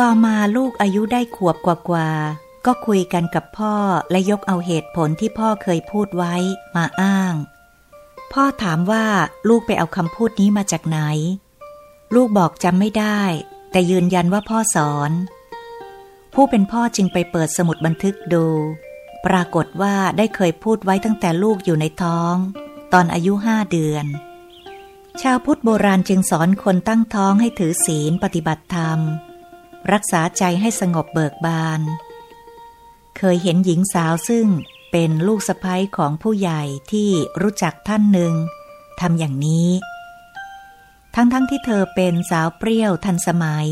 ต่อมาลูกอายุได้ขวบกว่าๆก็คุยกันกับพ่อและยกเอาเหตุผลที่พ่อเคยพูดไว้มาอ้าง พ่อถามว่าลูกไปเอาคำพูดนี้มาจากไหน ลูกบอกจำไม่ได้ แต่ยืนยันว่าพ่อสอน ผู้เป็นพ่อจึงไปเปิดสมุดบันทึกดู ปรากฏว่าได้เคยพูดไว้ตั้งแต่ลูกอยู่ในท้อง ตอนอายุห้าเดือน ชาวพุทธโบราณจึงสอนคนตั้งท้องให้ถือศีลปฏิบัติธรรม รักษาใจให้สงบเบิกบาน เคยเห็นหญิงสาวซึ่งเป็นลูกสะใภ้ของผู้ใหญ่ที่รู้จักท่านหนึ่งทำอย่างนี้ ทั้งๆทที่เธอเป็นสาวเปรี้ยวทันสมัย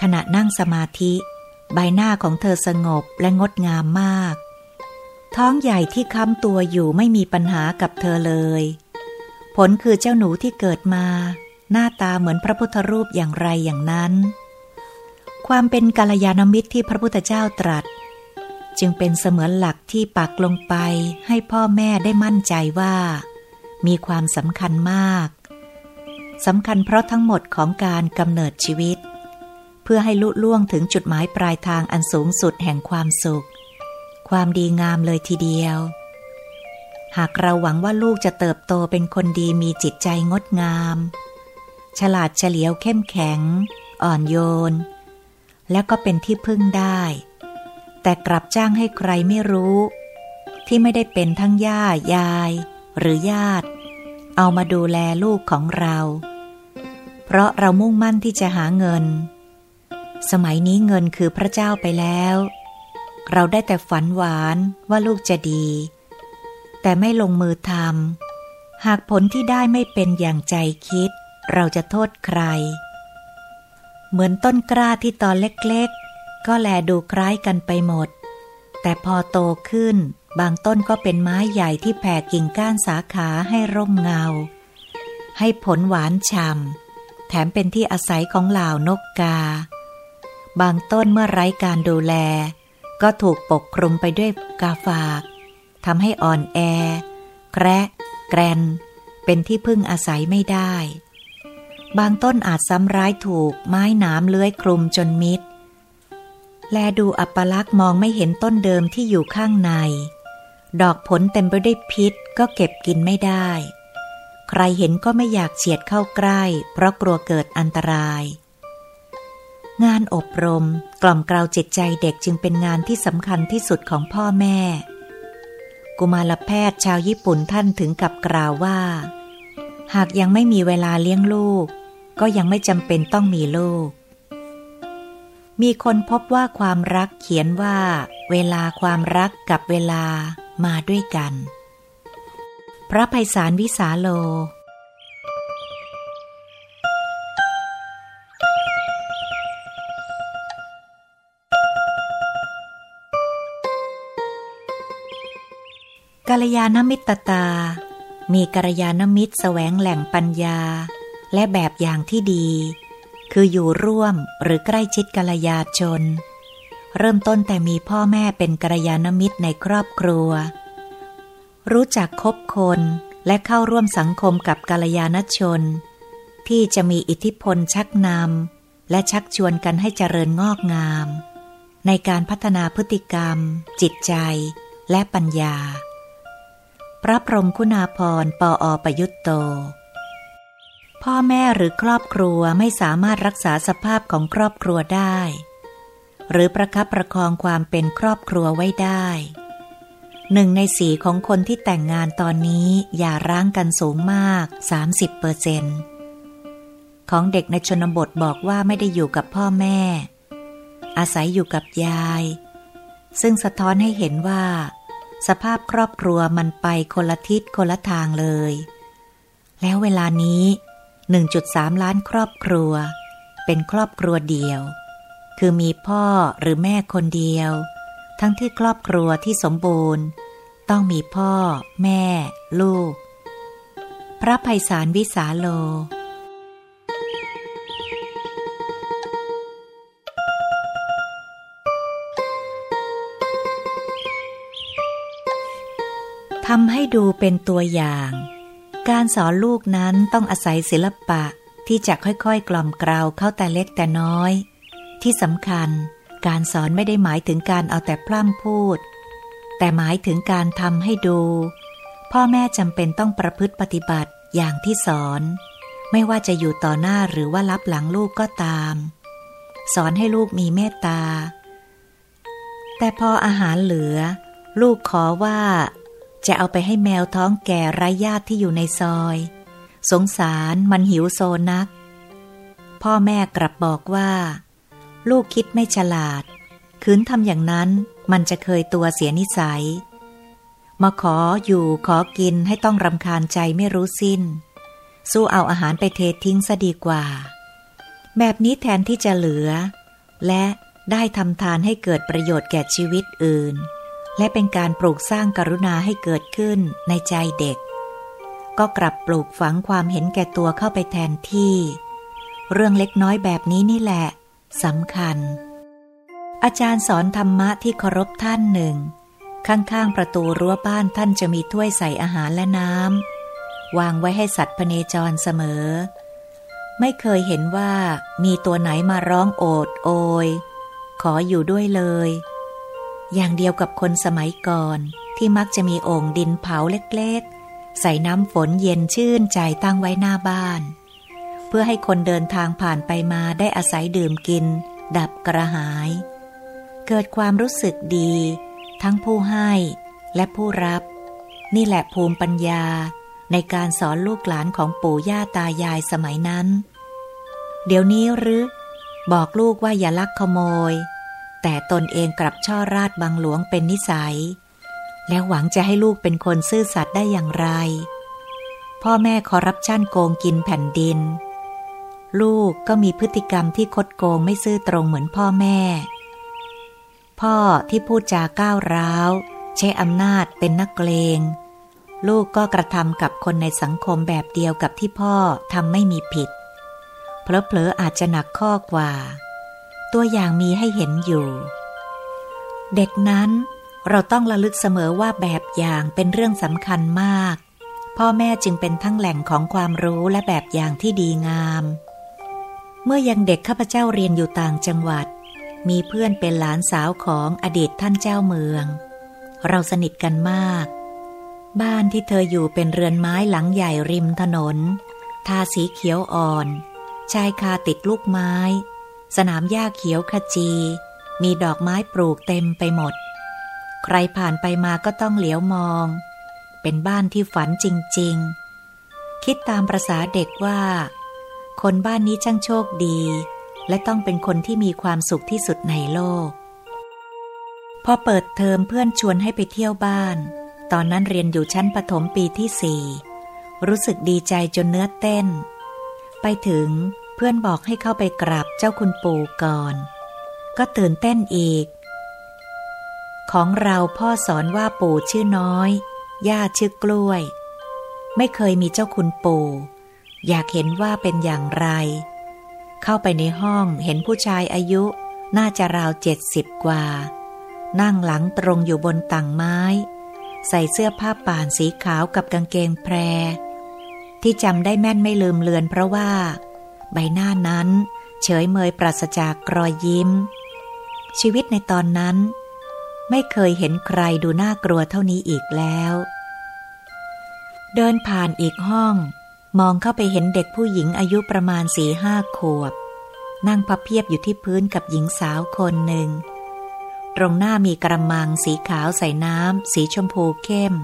ขณะนั่งสมาธิ ใบหน้าของเธอสงบและงดงามมาก ท้องใหญ่ที่ค้ำตัวอยู่ไม่มีปัญหากับเธอเลย ผลคือเจ้าหนูที่เกิดมา หน้าตาเหมือนพระพุทธรูปอย่างไรอย่างนั้น ความเป็นกาลยานมิตรที่พระพุทธเจ้าตรัส จึงเป็นเสมือนหลักที่ปักลงไปให้พ่อแม่ได้มั่นใจว่า มีความสำคัญมากสำคัญเพราะทั้งหมดของการกำเนิดชีวิต เพื่อให้ลุล่วงถึงจุดหมายปลายทางอันสูงสุดแห่งความสุข ความดีงามเลยทีเดียว หากเราหวังว่าลูกจะเติบโตเป็นคนดีมีจิตใจงดงาม ฉลาดเฉลียวเข้มแข็ง อ่อนโยน แล้วก็เป็นที่พึ่งได้ แต่กลับจ้างให้ใครไม่รู้ ที่ไม่ได้เป็นทั้งย่ายาย หรือญาติ เอามาดูแลลูกของเรา เพราะเรามุ่งมั่นที่จะหาเงิน สมัยนี้เงินคือพระเจ้าไปแล้ว เราได้แต่ฝันหวานว่าลูกจะดี แต่ไม่ลงมือทำหากผลที่ได้ไม่เป็นอย่างใจคิด เราจะโทษใคร เหมือนต้นกล้าที่ตอนเล็กๆ ก็แลดูคล้ายกันไปหมด แต่พอโตขึ้น บางต้นก็เป็นไม้ใหญ่ที่แผ่กิ่งก้านสาขาให้ร่มเงา ให้ผลหวานฉ่ำแถมเป็นที่อาศัยของเหล่านกกา บางต้นเมื่อไร้การดูแล ก็ถูกปกคลุมไปด้วยกาฝากทำให้อ่อนแอแกระ แกรน เป็นที่พึ่งอาศัยไม่ได้ บางต้นอาจซ้ำร้ายถูกไม้หนามเลื้อยคลุมจนมิด แลดูอัปลักษ์มองไม่เห็นต้นเดิมที่อยู่ข้างใน ดอกผลเต็มไปด้วยพิษก็เก็บกินไม่ได้ ใครเห็นก็ไม่อยากเฉียดเข้าใกล้ เพราะกลัวเกิดอันตราย งานอบรมกล่อมกล่าวจิตใจเด็กจึงเป็นงานที่สำคัญที่สุดของพ่อแม่ กุมารแพทย์ชาวญี่ปุ่นท่านถึงกับกล่าวว่า หากยังไม่มีเวลาเลี้ยงลูก ก็ยังไม่จำเป็นต้องมีลูก มีคนพบว่าความรักเขียนว่า เวลาความรักกับเวลามาด้วยกัน พระไพศาลวิสาโลกัลยาณมิตรตา มีกัลยาณมิตรแสวงแหล่งปัญญา และแบบอย่างที่ดี คืออยู่ร่วมหรือใกล้ชิดกัลยาชน เริ่มต้นแต่มีพ่อแม่เป็นกัลยาณมิตรในครอบครัว รู้จักคบคนและเข้าร่วมสังคมกับกัลยาณชน ที่จะมีอิทธิพลชักนำและชักชวนกันให้เจริญงอกงาม ในการพัฒนาพฤติกรรม จิตใจและปัญญา พระพรหมคุณาภรณ์ปออประยุตโต พ่อแม่หรือครอบครัวไม่สามารถรักษาสภาพของครอบครัวได้ หรือประคับประคองความเป็นครอบครัวไว้ได้หนึ่งในสีของคนที่แต่งงานตอนนี้อย่าร้างกันสูงมาก 30เปอร์เซนของเด็กในชนบทบอกว่าไม่ได้อยู่กับพ่อแม่ อาศัยอยู่กับยาย ซึ่งสะท้อนให้เห็นว่า สภาพครอบครัวมันไปคนละทิศคนละทางเลย แล้วเวลานี้ 1.3 ล้านครอบครัว เป็นครอบครัวเดียว คือมีพ่อหรือแม่คนเดียว ทั้งที่ครอบครัวที่สมบูรณ์ ต้องมีพ่อ แม่ ลูก พระภัยสารวิสาโลทำให้ดูเป็นตัวอย่าง การสอนลูกนั้นต้องอาศัยศิลปะที่จะค่อยๆ กล่อมเกลาเข้าแต่เล็กแต่น้อย ที่สำคัญ การสอนไม่ได้หมายถึงการเอาแต่พร่ำพูด แต่หมายถึงการทำให้ดู พ่อแม่จำเป็นต้องประพฤติปฏิบัติอย่างที่สอน ไม่ว่าจะอยู่ต่อหน้าหรือว่ารับหลังลูกก็ตาม สอนให้ลูกมีเมตตา แต่พออาหารเหลือ ลูกขอว่า จะเอาไปให้แมวท้องแก่ไร้ญาติที่อยู่ในซอย สงสารมันหิวโซนัก พ่อแม่กลับบอกว่า ลูกคิดไม่ฉลาด คืนทำอย่างนั้นมันจะเคยตัวเสียนิสัย มาขออยู่ขอกินให้ต้องรำคาญใจไม่รู้สิ้น สู้เอาอาหารไปเททิ้งซะดีกว่า แบบนี้แทนที่จะเหลือ และได้ทำทานให้เกิดประโยชน์แก่ชีวิตอื่น และเป็นการปลูกสร้างกรุณาให้เกิดขึ้นในใจเด็ก ก็กลับปลูกฝังความเห็นแก่ตัวเข้าไปแทนที่ เรื่องเล็กน้อยแบบนี้นี่แหละสำคัญ อาจารย์สอนธรรมะที่เคารพท่านหนึ่ง ข้างๆประตูรั้วบ้านท่านจะมีถ้วยใส่อาหารและน้ำวางไว้ให้สัตว์พเนจรเสมอ ไม่เคยเห็นว่ามีตัวไหนมาร้องโอดโอย ขออยู่ด้วยเลย อย่างเดียวกับคนสมัยก่อนที่มักจะมีโอ่งดินเผาเล็กๆ ใส่น้ำฝนเย็นชื่นใจตั้งไว้หน้าบ้าน เพื่อให้คนเดินทางผ่านไปมาได้อาศัยดื่มกิน ดับกระหาย เกิดความรู้สึกดี ทั้งผู้ให้และผู้รับ นี่แหละภูมิปัญญาในการสอนลูกหลานของปู่ย่าตายายสมัยนั้น เดี๋ยวนี้หรือ บอกลูกว่าอย่าลักขโมย แต่ตนเองกลับช่อราดบังหลวงเป็นนิสัย แล้วหวังจะให้ลูกเป็นคนซื่อสัตย์ได้อย่างไร พ่อแม่คอรับชั่นโกงกินแผ่นดิน ลูกก็มีพฤติกรรมที่คดโกงไม่ซื่อตรงเหมือนพ่อแม่ พ่อที่พูดจาก้าวร้าว ใช้อำนาจเป็นนักเลง ลูกก็กระทำกับคนในสังคมแบบเดียวกับที่พ่อทำไม่มีผิดเพลอๆอาจจะหนักข้อกว่า ตัวอย่างมีให้เห็นอยู่ เด็กนั้นเราต้องระลึกเสมอว่าแบบอย่างเป็นเรื่องสำคัญมาก พ่อแม่จึงเป็นทั้งแหล่งของความรู้และแบบอย่างที่ดีงาม เมื่อยังเด็กข้าพเจ้าเรียนอยู่ต่างจังหวัด มีเพื่อนเป็นหลานสาวของอดีตท่านเจ้าเมือง เราสนิทกันมาก บ้านที่เธออยู่เป็นเรือนไม้หลังใหญ่ริมถนน ทาสีเขียวอ่อน ชายคาติดลูกไม้ สนามหญ้าเขียวขจี มีดอกไม้ปลูกเต็มไปหมด ใครผ่านไปมาก็ต้องเหลียวมอง เป็นบ้านที่ฝันจริง ๆ คิดตามประษาเด็กว่า คนบ้านนี้ช่างโชคดี และต้องเป็นคนที่มีความสุขที่สุดในโลก พอเปิดเทอมเพื่อนชวนให้ไปเที่ยวบ้าน ตอนนั้นเรียนอยู่ชั้นประถมปีที่สี่รู้สึกดีใจจนเนื้อเต้น ไปถึง เพื่อนบอกให้เข้าไปกราบเจ้าคุณปู่ก่อน ก็ตื่นเต้นอีก ของเราพ่อสอนว่าปู่ชื่อน้อย ย่าชื่อกล้วย ไม่เคยมีเจ้าคุณปู่ อยากเห็นว่าเป็นอย่างไร เข้าไปในห้องเห็นผู้ชายอายุ น่าจะราวเจ็ดสิบกว่า นั่งหลังตรงอยู่บนต่างไม้ ใส่เสื้อผ้าป่านสีขาวกับกางเกงแพร ที่จำได้แม่นไม่ลืมเลือนเพราะว่า ใบหน้านั้น เฉยเมยปราศจากรอยยิ้ม ชีวิตในตอนนั้น ไม่เคยเห็นใครดูน่ากลัวเท่านี้อีกแล้ว เดินผ่านอีกห้อง มองเข้าไปเห็นเด็กผู้หญิงอายุประมาณสี่ห้าขวบ นั่งพับเพียบอยู่ที่พื้นกับหญิงสาวคนหนึ่ง ตรงหน้ามีกระมังสีขาวใส่น้ำสีชมพูเข้ม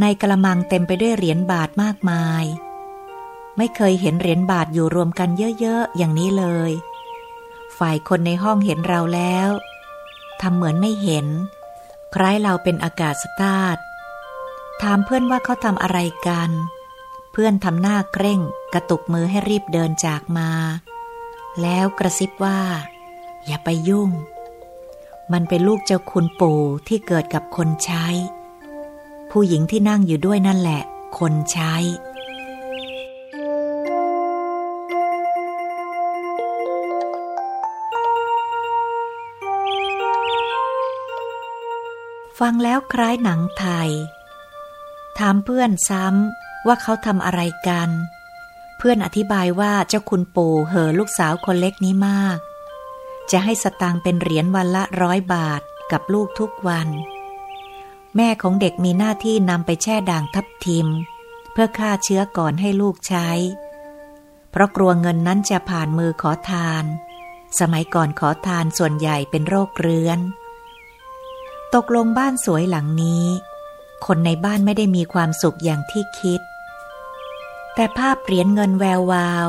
ในกระมังเต็มไปด้วยเหรียญบาทมากมาย ไม่เคยเห็นเหรียญบาทอยู่รวมกันเยอะๆ อย่างนี้เลย ฝ่ายคนในห้องเห็นเราแล้วทำเหมือนไม่เห็น คล้ายเราเป็นอากาศสตาร์ทถามเพื่อนว่าเขาทำอะไรกัน เพื่อนทำหน้าเคร่ง กระตุกมือให้รีบเดินจากมา แล้วกระซิบว่า อย่าไปยุ่ง มันเป็นลูกเจ้าคุณปู่ที่เกิดกับคนใช้ ผู้หญิงที่นั่งอยู่ด้วยนั่นแหละ คนใช้ ฟังแล้วคล้ายหนังไทย ถามเพื่อนซ้ำว่าเขาทำอะไรกัน เพื่อนอธิบายว่าเจ้าคุณปู่เหอลูกสาวคนเล็กนี้มาก จะให้สตางค์เป็นเหรียญวันละร้อยบาทกับลูกทุกวัน แม่ของเด็กมีหน้าที่นำไปแช่ด่างทับทิม เพื่อฆ่าเชื้อก่อนให้ลูกใช้ เพราะกลัวเงินนั้นจะผ่านมือขอทาน สมัยก่อนขอทานส่วนใหญ่เป็นโรคเรื้อน ตกลงบ้านสวยหลังนี้ คนในบ้านไม่ได้มีความสุขอย่างที่คิด แต่ภาพเหรียญเงินแวววาว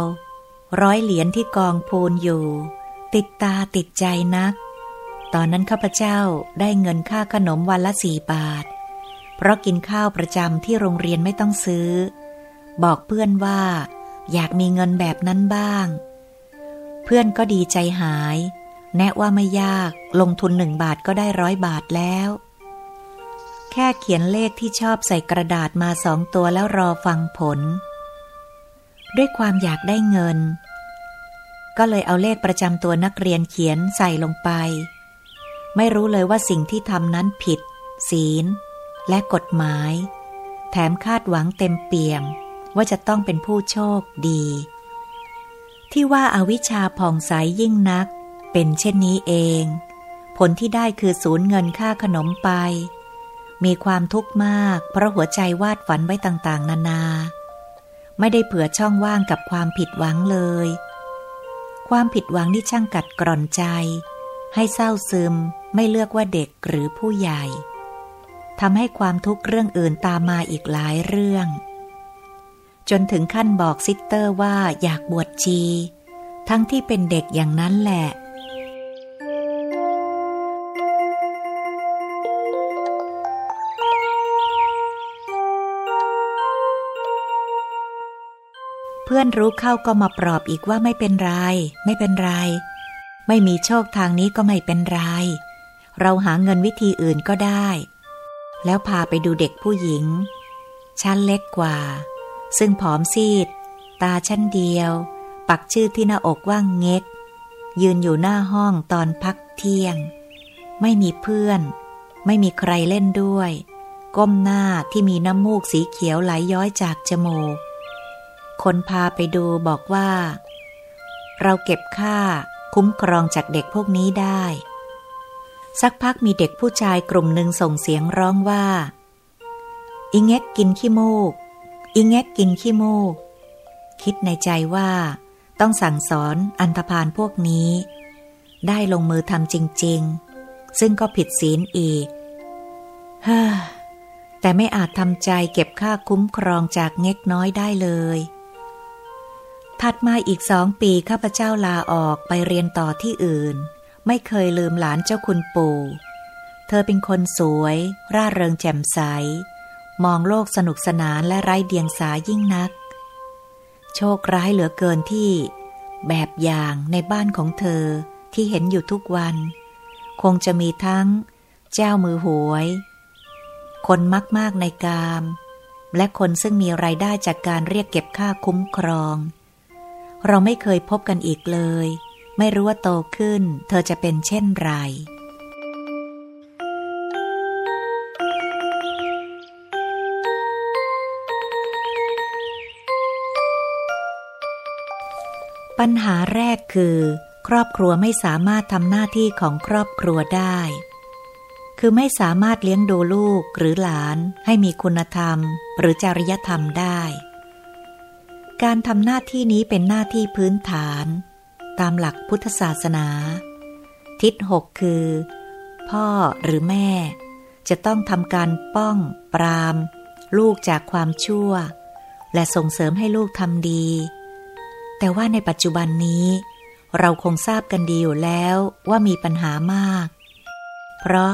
ร้อยเหรียญที่กองพูนอยู่ ติดตาติดใจนัก ตอนนั้นข้าพเจ้าได้เงินค่าขนมวันละสี่บาท เพราะกินข้าวประจำที่โรงเรียนไม่ต้องซื้อ บอกเพื่อนว่า อยากมีเงินแบบนั้นบ้าง เพื่อนก็ดีใจหาย แนะว่าไม่ยากลงทุนหนึ่งบาทก็ได้ร้อยบาทแล้ว แค่เขียนเลขที่ชอบใส่กระดาษมาสองตัวแล้วรอฟังผล ด้วยความอยากได้เงิน ก็เลยเอาเลขประจำตัวนักเรียนเขียนใส่ลงไป ไม่รู้เลยว่าสิ่งที่ทำนั้นผิด ศีล และกฎหมาย แถมคาดหวังเต็มเปี่ยมว่าจะต้องเป็นผู้โชคดี ที่ว่าอาวิชชาผ่องใสยยิ่งนัก เป็นเช่นนี้เอง ผลที่ได้คือสูญเงินค่าขนมไป มีความทุกข์มาก เพราะหัวใจวาดฝันไว้ต่างๆ นานา ไม่ได้เผื่อช่องว่างกับความผิดหวังเลย ความผิดหวังนี่ช่างกัดกร่อนใจ ให้เศร้าซึมไม่เลือกว่าเด็กหรือผู้ใหญ่ทำให้ความทุกข์เรื่องอื่นตามมาอีกหลายเรื่อง จนถึงขั้นบอกซิสเตอร์ว่าอยากบวชชี ทั้งที่เป็นเด็กอย่างนั้นแหละ เพื่อนรู้เข้าก็มาปลอบอีกว่าไม่เป็นไร ไม่เป็นไร ไม่มีโชคทางนี้ก็ไม่เป็นไร เราหาเงินวิธีอื่นก็ได้ แล้วพาไปดูเด็กผู้หญิง ชั้นเล็กกว่า ซึ่งผอมซีด ตาชั้นเดียว ปักชื่อที่หน้าอกว่างเง็ก ยืนอยู่หน้าห้องตอนพักเที่ยง ไม่มีเพื่อน ไม่มีใครเล่นด้วย ก้มหน้าที่มีน้ำมูกสีเขียวไหลย้อยจากจมูก คนพาไปดูบอกว่า เราเก็บค่าคุ้มครองจากเด็กพวกนี้ได้ สักพักมีเด็กผู้ชายกลุ่มหนึ่งส่งเสียงร้องว่า อิงเง็กกินขี้มูก อิงเง็กกินขี้มูก คิดในใจว่า ต้องสั่งสอนอันธพาลพวกนี้ ได้ลงมือทำจริง ๆ ซึ่งก็ผิดศีลอีกเฮ้อแต่ไม่อาจทำใจเก็บค่าคุ้มครองจากเง็กน้อยได้เลย ถัดมาอีกสองปีข้าพเจ้าลาออกไปเรียนต่อที่อื่น ไม่เคยลืมหลานเจ้าคุณปู่ เธอเป็นคนสวย ร่าเริงแจ่มใส มองโลกสนุกสนานและไร้เดียงสายิ่งนัก โชคร้ายเหลือเกินที่ แบบอย่างในบ้านของเธอที่เห็นอยู่ทุกวัน คงจะมีทั้ง เจ้ามือหวย คนมากๆในกาม และคนซึ่งมีไรายได้จากการเรียกเก็บค่าคุ้มครอง เราไม่เคยพบกันอีกเลย ไม่รู้ว่าโตขึ้น เธอจะเป็นเช่นไร ปัญหาแรกคือ ครอบครัวไม่สามารถทำหน้าที่ของครอบครัวได้ คือไม่สามารถเลี้ยงดูลูกหรือหลานให้มีคุณธรรม หรือจริยธรรมได้ การทำหน้าที่นี้เป็นหน้าที่พื้นฐาน ตามหลักพุทธศาสนา ทิศหกคือ พ่อหรือแม่ จะต้องทำการป้อง ปราม ลูกจากความชั่ว และส่งเสริมให้ลูกทำดี แต่ว่าในปัจจุบันนี้ เราคงทราบกันดีอยู่แล้วว่ามีปัญหามาก เพราะ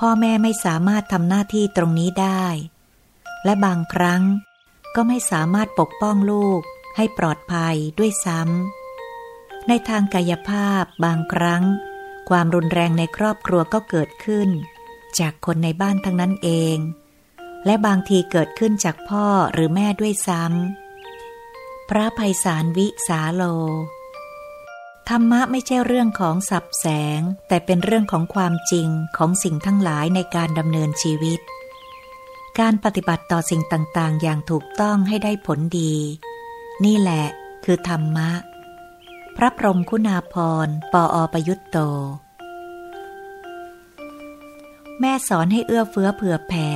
พ่อแม่ไม่สามารถทำหน้าที่ตรงนี้ได้ และบางครั้ง ก็ไม่สามารถปกป้องลูกให้ปลอดภัยด้วยซ้ำ ในทางกายภาพบางครั้ง ความรุนแรงในครอบครัวก็เกิดขึ้น จากคนในบ้านทั้งนั้นเอง และบางทีเกิดขึ้นจากพ่อหรือแม่ด้วยซ้ำ พระภัยสารวิสาโล ธรรมะไม่ใช่เรื่องของสับแสง แต่เป็นเรื่องของความจริงของสิ่งทั้งหลายในการดำเนินชีวิต การปฏิบัติต่อสิ่งต่าง ๆ อย่างถูกต้องให้ได้ผลดี นี่แหละ คือธรรมะ พระพรหมคุณาพรปออประยุตโต แม่สอนให้เอื้อเฟื้อเผื่อแผ่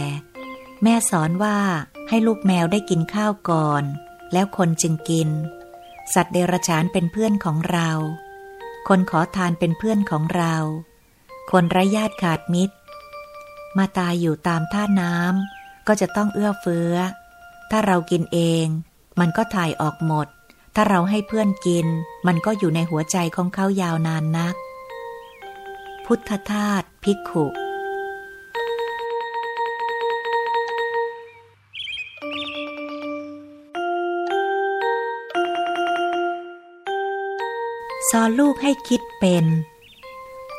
แม่สอนว่าให้ลูกแมวได้กินข้าวก่อน แล้วคนจึงกิน สัตว์เดรัจฉานเป็นเพื่อนของเรา คนขอทานเป็นเพื่อนของเรา คนไร้ญาติขาดมิตร มาตายอยู่ตามท่าน้ำ ก็จะต้องเอื้อเฟื้อ ถ้าเรากินเอง มันก็ถ่ายออกหมด ถ้าเราให้เพื่อนกิน มันก็อยู่ในหัวใจของเขายาวนานนัก พุทธทาสภิกขุสอนลูกให้คิดเป็น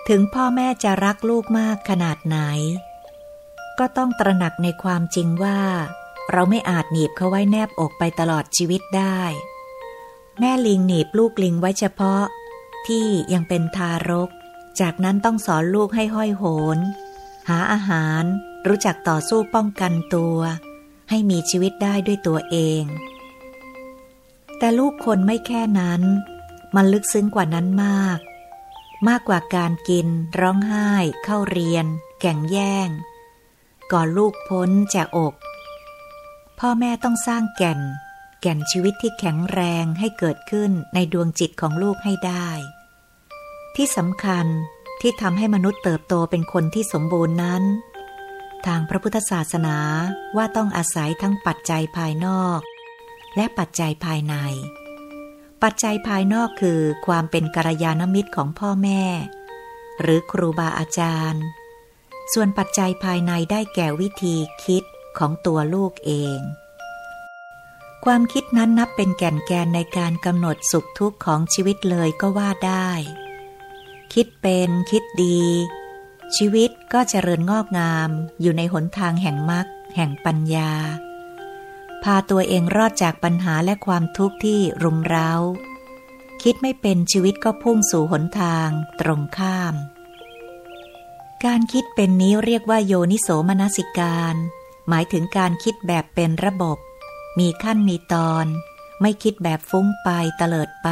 ถึงพ่อแม่จะรักลูกมากขนาดไหน ก็ต้องตระหนักในความจริงว่า เราไม่อาจหนีบเขาไว้แนบอกไปตลอดชีวิตได้ แม่ลิงหนีบลูกลิงไว้เฉพาะ ที่ยังเป็นทารก จากนั้นต้องสอนลูกให้ห้อยโหน หาอาหาร รู้จักต่อสู้ป้องกันตัว ให้มีชีวิตได้ด้วยตัวเอง แต่ลูกคนไม่แค่นั้น มันลึกซึ้งกว่านั้นมาก มากกว่าการกิน ร้องไห้ เข้าเรียนแก่งแย่ง ก่อนลูกพ้นจากอก พ่อแม่ต้องสร้างแก่น แก่นชีวิตที่แข็งแรงให้เกิดขึ้นในดวงจิตของลูกให้ได้ ที่สำคัญที่ทำให้มนุษย์เติบโตเป็นคนที่สมบูรณ์นั้น ทางพระพุทธศาสนาว่าต้องอาศัยทั้งปัจจัยภายนอก และปัจจัยภายใน ปัจจัยภายนอกคือความเป็นกัลยาณมิตรของพ่อแม่ หรือครูบาอาจารย์ ส่วนปัจจัยภายในได้แก่วิธีคิดของตัวลูกเอง ความคิดนั้นนับเป็นแก่นแกนในการกำหนดสุขทุกข์ของชีวิตเลยก็ว่าได้ คิดเป็นคิดดี ชีวิตก็เจริญงอกงามอยู่ในหนทางแห่งมรรคแห่งปัญญา พาตัวเองรอดจากปัญหาและความทุกข์ที่รุมเร้า คิดไม่เป็นชีวิตก็พุ่งสู่หนทางตรงข้าม การคิดเป็นนี้เรียกว่าโยนิโสมนสิการ หมายถึงการคิดแบบเป็นระบบ มีขั้นมีตอน ไม่คิดแบบฟุ้งไปเตลิดไป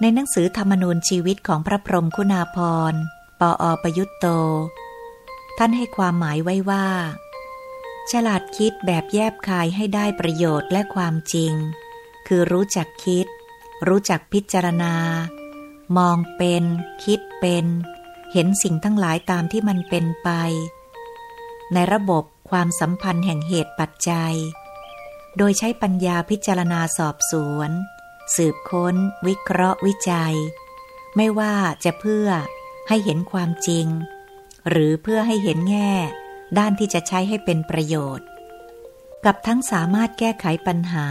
ในหนังสือธรรมนูญชีวิตของพระพรหมคุณาพรปออประยุตโต ท่านให้ความหมายไว้ว่า ฉลาดคิดแบบแยบคายให้ได้ประโยชน์และความจริง คือรู้จักคิด รู้จักพิจารณา มองเป็น คิดเป็น เห็นสิ่งทั้งหลายตามที่มันเป็นไป ในระบบความสัมพันธ์แห่งเหตุปัจจัย โดยใช้ปัญญาพิจารณาสอบสวน สืบค้น วิเคราะห์วิจัย ไม่ว่าจะเพื่อให้เห็นความจริง หรือเพื่อให้เห็นแง่ ด้านที่จะใช้ให้เป็นประโยชน์ กับทั้งสามารถแก้ไขปัญหา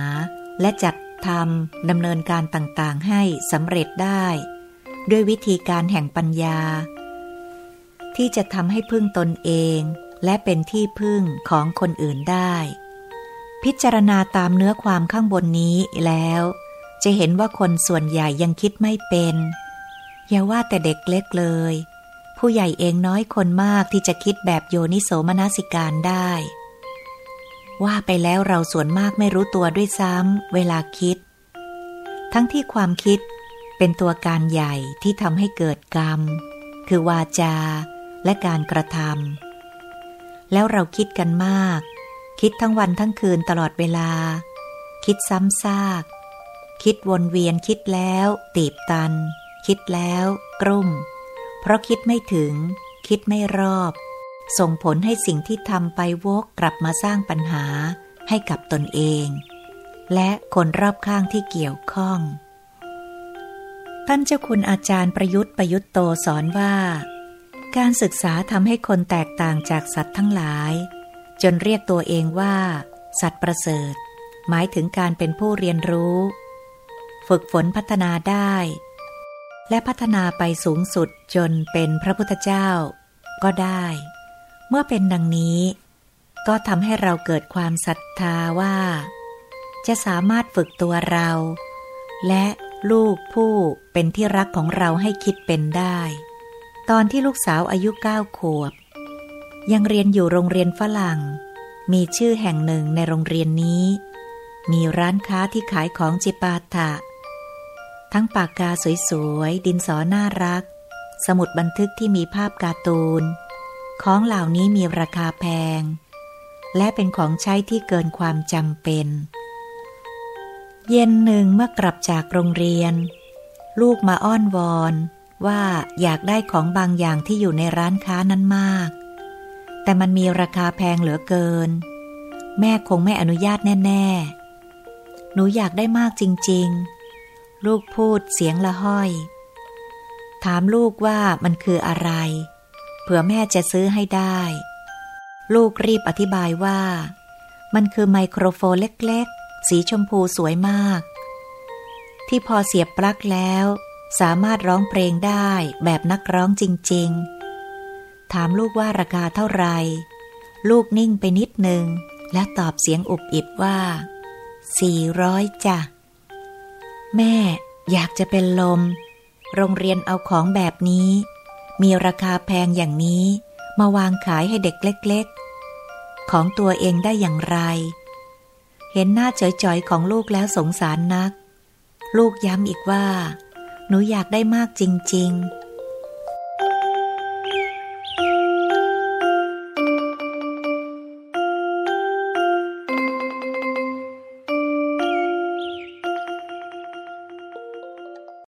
และจัดทำดำเนินการต่างๆ ให้สำเร็จได้ ด้วยวิธีการแห่งปัญญา ที่จะทำให้พึ่งตนเอง และเป็นที่พึ่งของคนอื่นได้ พิจารณาตามเนื้อความข้างบนนี้แล้ว จะเห็นว่าคนส่วนใหญ่ยังคิดไม่เป็น อย่าว่าแต่เด็กเล็กเลย ผู้ใหญ่เองน้อยคนมากที่จะคิดแบบโยนิโสมนสิการได้ ว่าไปแล้วเราส่วนมากไม่รู้ตัวด้วยซ้ำเวลาคิด ทั้งที่ความคิดเป็นตัวการใหญ่ที่ทำให้เกิดกรรม คือวาจา และการกระทำแล้วเราคิดกันมาก คิดทั้งวันทั้งคืนตลอดเวลา คิดซ้ำซาก คิดวนเวียนคิดแล้ว ตีบตัน คิดแล้วกรุ่ม เพราะคิดไม่ถึง คิดไม่รอบ ส่งผลให้สิ่งที่ทำไปวกกลับมาสร้างปัญหาให้กับตนเอง และคนรอบข้างที่เกี่ยวข้องท่านเจ้าคุณอาจารย์ประยุทธ์ประยุทธ์โตสอนว่า การศึกษาทำให้คนแตกต่างจากสัตว์ทั้งหลาย จนเรียกตัวเองว่า สัตว์ประเสริฐ หมายถึงการเป็นผู้เรียนรู้ ฝึกฝนพัฒนาได้ และพัฒนาไปสูงสุดจนเป็นพระพุทธเจ้า ก็ได้ เมื่อเป็นดังนี้ ก็ทำให้เราเกิดความศรัทธาว่า จะสามารถฝึกตัวเรา และลูกผู้เป็นที่รักของเราให้คิดเป็นได้ ตอนที่ลูกสาวอายุเก้าขวบ ยังเรียนอยู่โรงเรียนฝรั่ง มีชื่อแห่งหนึ่งในโรงเรียนนี้ มีร้านค้าที่ขายของจิปาถะ ทั้งปากกาสวยๆ ดินสอน่ารัก สมุดบันทึกที่มีภาพการ์ตูน ของเหล่านี้มีราคาแพง และเป็นของใช้ที่เกินความจำเป็น เย็นหนึ่งเมื่อกลับจากโรงเรียน ลูกมาอ้อนวอน ว่าอยากได้ของบางอย่างที่อยู่ในร้านค้านั้นมาก แต่มันมีราคาแพงเหลือเกิน แม่คงไม่อนุญาตแน่ ๆ หนูอยากได้มากจริง ๆ ลูกพูดเสียงละห้อย ถามลูกว่ามันคืออะไร เผื่อแม่จะซื้อให้ได้ ลูกรีบอธิบายว่า มันคือไมโครโฟนเล็ก ๆ สีชมพูสวยมาก ที่พอเสียบปลั๊กแล้ว สามารถร้องเพลงได้แบบนักร้องจริง ๆ ถามลูกว่าราคาเท่าไหร่ลูกนิ่งไปนิดนึง และตอบเสียงอุบอิบว่าสี่ร้อยจ้ะ แม่อยากจะเป็นลม โรงเรียนเอาของแบบนี้ มีราคาแพงอย่างนี้ มาวางขายให้เด็กเล็ก ๆ ของตัวเองได้อย่างไร เห็นหน้าเฉยๆของลูกแล้วสงสารนัก ลูกย้ำอีกว่า หนูอยากได้มากจริง ๆ